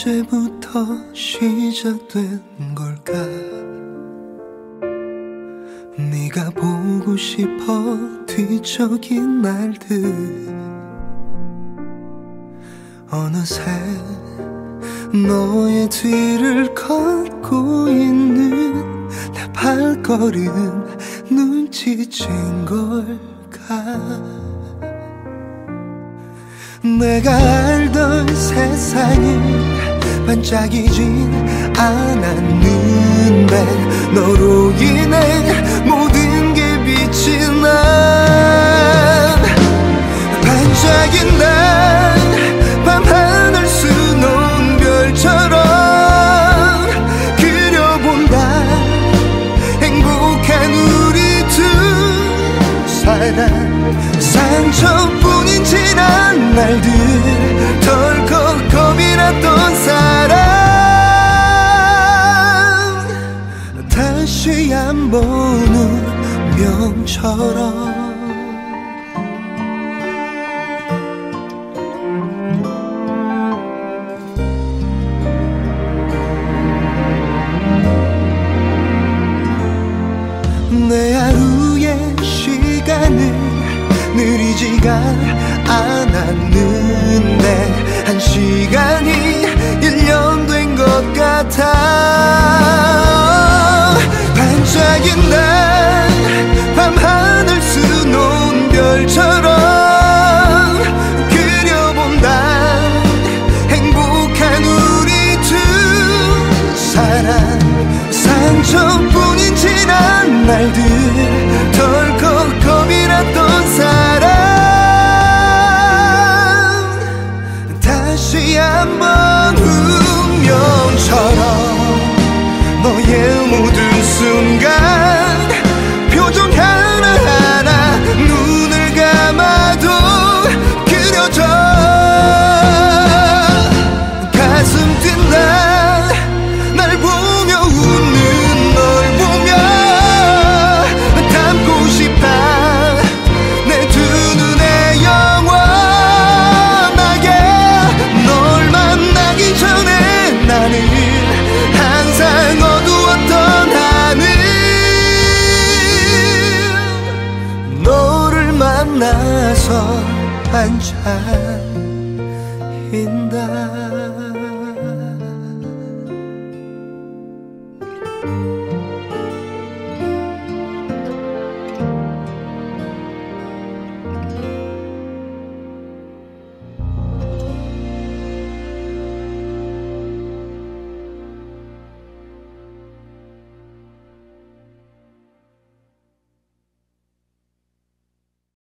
언제부터 시작된 걸까? 네가 보고 싶어 뒤척인 날들. 어느새 너의 뒤를 걷고 있는 내 발걸음 눈치챈 걸까? 내가 알던 세상이 반짝이진 않았는데 너로 인해 모든 게 빛이 난 반짝인 날 밤하늘 수놓은 별처럼 그려본다 행복한 우리 두 사람 상처뿐인 지난 날들 한번 운명처럼. 내 하루의 시간을 느리지가 않았는 날 밤하늘 수놓은 별처럼 그려본다. 행복한 우리 두 사람 상처뿐인 지난 날들 덜컥 겁이 났던 사랑. 다시 한번 나서 한잔 흰다.